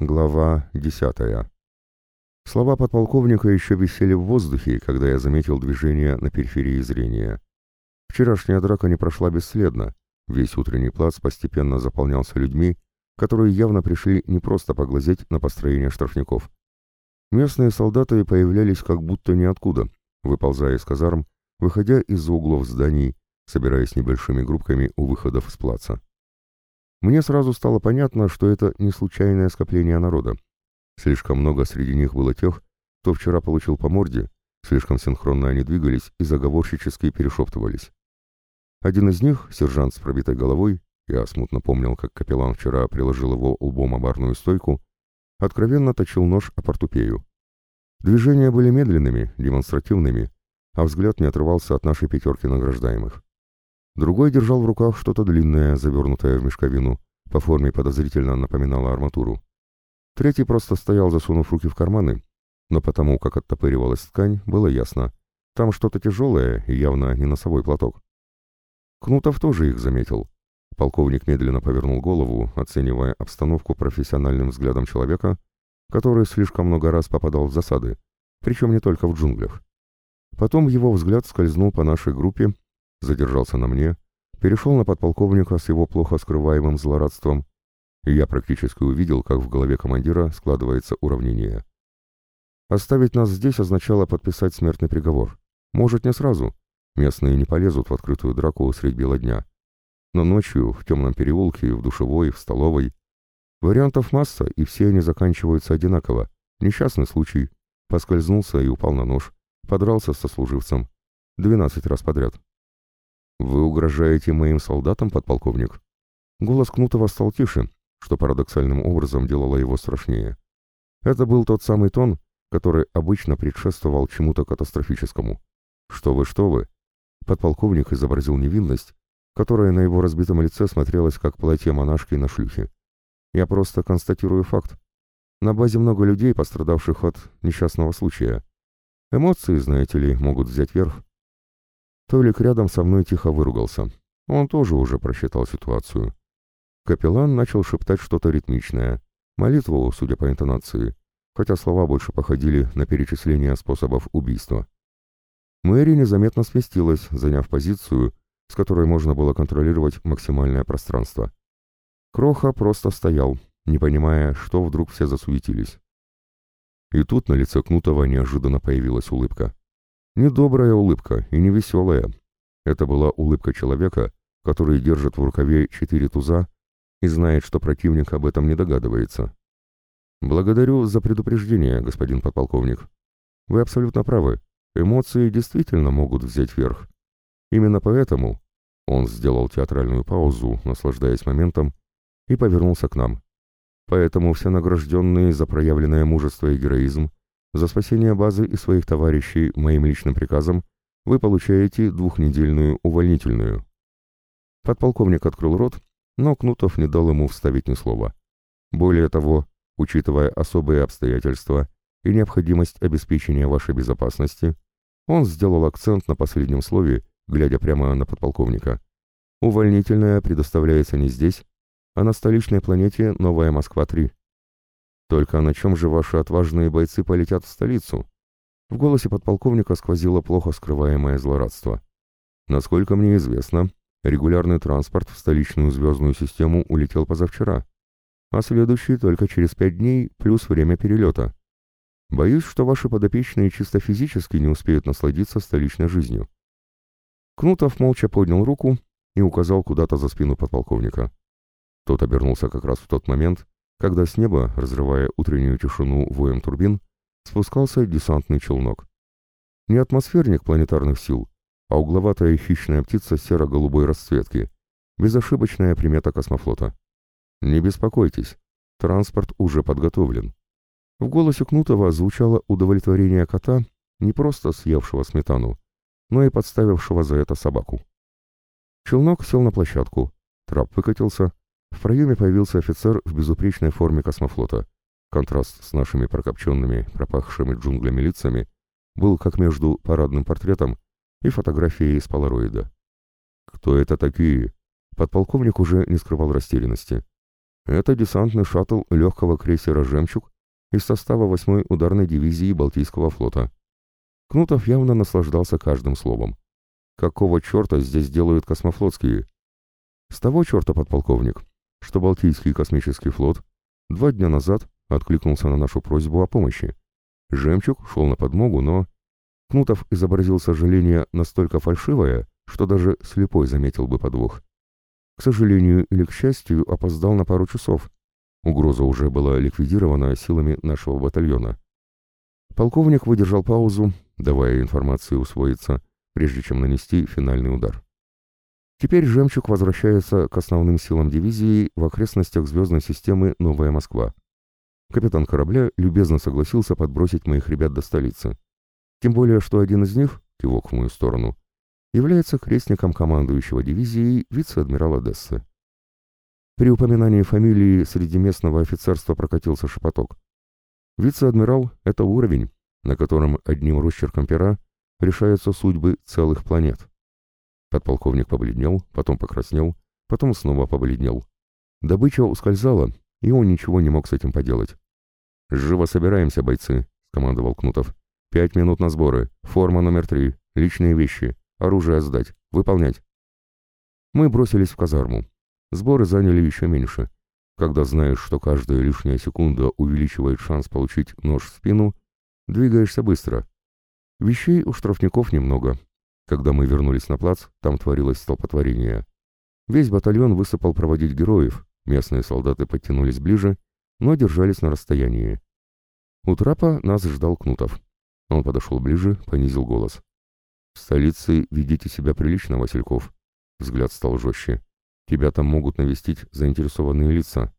Глава десятая. Слова подполковника еще висели в воздухе, когда я заметил движение на периферии зрения. Вчерашняя драка не прошла бесследно. Весь утренний плац постепенно заполнялся людьми, которые явно пришли не просто поглазеть на построение штрафников. Местные солдаты появлялись как будто ниоткуда, выползая из казарм, выходя из-за углов зданий, собираясь небольшими группками у выходов с плаца. Мне сразу стало понятно, что это не случайное скопление народа. Слишком много среди них было тех, кто вчера получил по морде, слишком синхронно они двигались и заговорщически перешептывались. Один из них, сержант с пробитой головой, я смутно помнил, как капеллан вчера приложил его лбом о барную стойку, откровенно точил нож о портупею. Движения были медленными, демонстративными, а взгляд не отрывался от нашей пятерки награждаемых. Другой держал в руках что-то длинное, завернутое в мешковину, по форме подозрительно напоминало арматуру. Третий просто стоял, засунув руки в карманы, но потому, как оттопыривалась ткань, было ясно. Там что-то тяжелое и явно не носовой платок. Кнутов тоже их заметил. Полковник медленно повернул голову, оценивая обстановку профессиональным взглядом человека, который слишком много раз попадал в засады, причем не только в джунглях. Потом его взгляд скользнул по нашей группе задержался на мне, перешел на подполковника с его плохо скрываемым злорадством, и я практически увидел, как в голове командира складывается уравнение. Оставить нас здесь означало подписать смертный приговор. Может, не сразу. Местные не полезут в открытую драку средь бела дня. Но ночью, в темном переулке, в душевой, в столовой. Вариантов масса, и все они заканчиваются одинаково. Несчастный случай. Поскользнулся и упал на нож. Подрался со служивцем. Двенадцать раз подряд. «Вы угрожаете моим солдатам, подполковник?» Голос Кнутова стал тише, что парадоксальным образом делало его страшнее. Это был тот самый тон, который обычно предшествовал чему-то катастрофическому. «Что вы, что вы?» Подполковник изобразил невинность, которая на его разбитом лице смотрелась как платье монашки на шлюхе. «Я просто констатирую факт. На базе много людей, пострадавших от несчастного случая. Эмоции, знаете ли, могут взять верх. Толик рядом со мной тихо выругался. Он тоже уже просчитал ситуацию. Капеллан начал шептать что-то ритмичное. Молитву, судя по интонации, хотя слова больше походили на перечисление способов убийства. Мэри незаметно сместилась, заняв позицию, с которой можно было контролировать максимальное пространство. Кроха просто стоял, не понимая, что вдруг все засуетились. И тут на лице Кнутова неожиданно появилась улыбка. Недобрая улыбка и не веселая. Это была улыбка человека, который держит в рукаве четыре туза и знает, что противник об этом не догадывается. Благодарю за предупреждение, господин подполковник. Вы абсолютно правы. Эмоции действительно могут взять верх. Именно поэтому он сделал театральную паузу, наслаждаясь моментом, и повернулся к нам. Поэтому все награжденные за проявленное мужество и героизм за спасение базы и своих товарищей моим личным приказом вы получаете двухнедельную увольнительную. Подполковник открыл рот, но Кнутов не дал ему вставить ни слова. Более того, учитывая особые обстоятельства и необходимость обеспечения вашей безопасности, он сделал акцент на последнем слове, глядя прямо на подполковника. Увольнительная предоставляется не здесь, а на столичной планете Новая Москва-3. Только на чем же ваши отважные бойцы полетят в столицу? В голосе подполковника сквозило плохо скрываемое злорадство. Насколько мне известно, регулярный транспорт в столичную звездную систему улетел позавчера, а следующий только через пять дней плюс время перелета. Боюсь, что ваши подопечные чисто физически не успеют насладиться столичной жизнью. Кнутов молча поднял руку и указал куда-то за спину подполковника. Тот обернулся как раз в тот момент, когда с неба, разрывая утреннюю тишину воем турбин, спускался десантный челнок. Не атмосферник планетарных сил, а угловатая хищная птица серо-голубой расцветки, безошибочная примета космофлота. Не беспокойтесь, транспорт уже подготовлен. В голосе Кнутова звучало удовлетворение кота, не просто съевшего сметану, но и подставившего за это собаку. Челнок сел на площадку, трап выкатился, в проеме появился офицер в безупречной форме космофлота. Контраст с нашими прокопченными, пропахшими джунглями лицами был как между парадным портретом и фотографией из полароида. «Кто это такие?» Подполковник уже не скрывал растерянности. Это десантный шаттл легкого крейсера «Жемчуг» из состава 8-й ударной дивизии Балтийского флота. Кнутов явно наслаждался каждым словом. Какого черта здесь делают космофлотские? С того черта, подполковник, что Балтийский космический флот два дня назад откликнулся на нашу просьбу о помощи. Жемчуг шел на подмогу, но... Кнутов изобразил сожаление настолько фальшивое, что даже слепой заметил бы подвох. К сожалению или к счастью, опоздал на пару часов. Угроза уже была ликвидирована силами нашего батальона. Полковник выдержал паузу, давая информации усвоиться, прежде чем нанести финальный удар. Теперь «Жемчуг» возвращается к основным силам дивизии в окрестностях звездной системы «Новая Москва». Капитан корабля любезно согласился подбросить моих ребят до столицы. Тем более, что один из них, кивок в мою сторону, является крестником командующего дивизией вице-адмирала Дессы. При упоминании фамилии среди местного офицерства прокатился шепоток. Вице-адмирал — это уровень, на котором одним росчерком пера решаются судьбы целых планет. Подполковник побледнел, потом покраснел, потом снова побледнел. Добыча ускользала, и он ничего не мог с этим поделать. «Живо собираемся, бойцы», — командовал Кнутов. «Пять минут на сборы, форма номер три, личные вещи, оружие сдать, выполнять». Мы бросились в казарму. Сборы заняли еще меньше. Когда знаешь, что каждая лишняя секунда увеличивает шанс получить нож в спину, двигаешься быстро. Вещей у штрафников немного. Когда мы вернулись на плац, там творилось столпотворение. Весь батальон высыпал проводить героев, местные солдаты подтянулись ближе, но держались на расстоянии. У трапа нас ждал Кнутов. Он подошел ближе, понизил голос. «В столице ведите себя прилично, Васильков». Взгляд стал жестче. Тебя там могут навестить заинтересованные лица,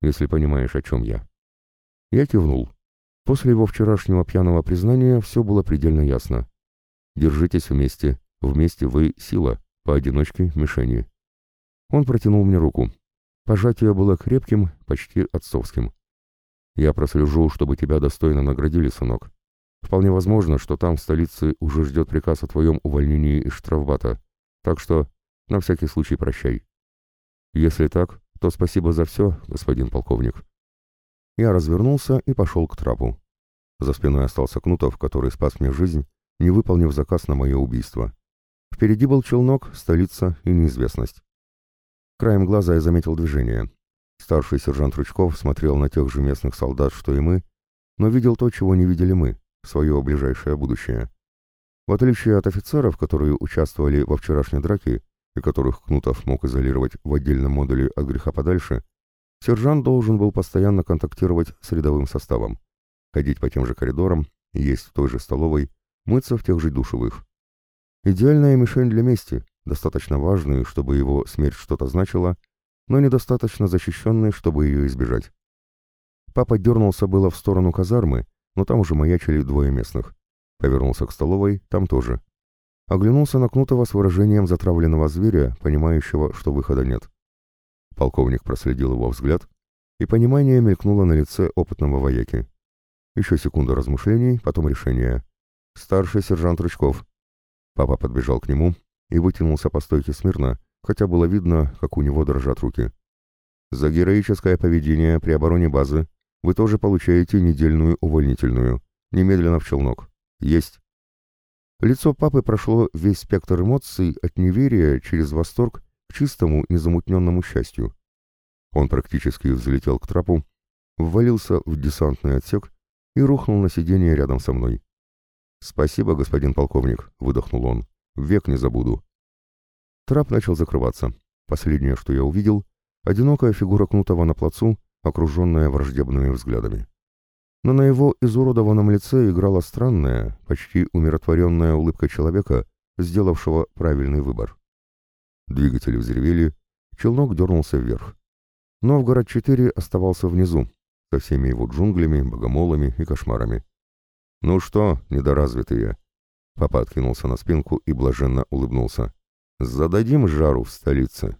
если понимаешь, о чем я». Я кивнул. После его вчерашнего пьяного признания все было предельно ясно. «Держитесь вместе. Вместе вы — сила, поодиночке — мишени». Он протянул мне руку. Пожатие было крепким, почти отцовским. «Я прослежу, чтобы тебя достойно наградили, сынок. Вполне возможно, что там, в столице, уже ждет приказ о твоем увольнении из штрафбата. Так что, на всякий случай, прощай». Если так, то спасибо за все, господин полковник. Я развернулся и пошел к трапу. За спиной остался Кнутов, который спас мне жизнь, не выполнив заказ на мое убийство. Впереди был челнок, столица и неизвестность. Краем глаза я заметил движение. Старший сержант Ручков смотрел на тех же местных солдат, что и мы, но видел то, чего не видели мы, свое ближайшее будущее. В отличие от офицеров, которые участвовали во вчерашней драке, и которых Кнутов мог изолировать в отдельном модуле от греха подальше, сержант должен был постоянно контактировать с рядовым составом, ходить по тем же коридорам, есть в той же столовой, мыться в тех же душевых. Идеальная мишень для мести, достаточно важная, чтобы его смерть что-то значила, но недостаточно защищенной, чтобы ее избежать. Папа дернулся было в сторону казармы, но там уже маячили двое местных. Повернулся к столовой, там тоже. Оглянулся на Кнутова с выражением затравленного зверя, понимающего, что выхода нет. Полковник проследил его взгляд, и понимание мелькнуло на лице опытного вояки. Еще секунда размышлений, потом решение. «Старший сержант Рычков». Папа подбежал к нему и вытянулся по стойке смирно, хотя было видно, как у него дрожат руки. «За героическое поведение при обороне базы вы тоже получаете недельную увольнительную. Немедленно в челнок. Есть». Лицо папы прошло весь спектр эмоций от неверия через восторг к чистому, незамутненному счастью. Он практически взлетел к трапу, ввалился в десантный отсек и рухнул на сиденье рядом со мной. «Спасибо, господин полковник», — выдохнул он. «Век не забуду». Трап начал закрываться. Последнее, что я увидел, одинокая фигура Кнутова на плацу, окруженная враждебными взглядами но на его изуродованном лице играла странная, почти умиротворенная улыбка человека, сделавшего правильный выбор. Двигатели взревели, челнок дернулся вверх. Новгород-4 оставался внизу, со всеми его джунглями, богомолами и кошмарами. «Ну что, недоразвитые?» Папа откинулся на спинку и блаженно улыбнулся. «Зададим жару в столице».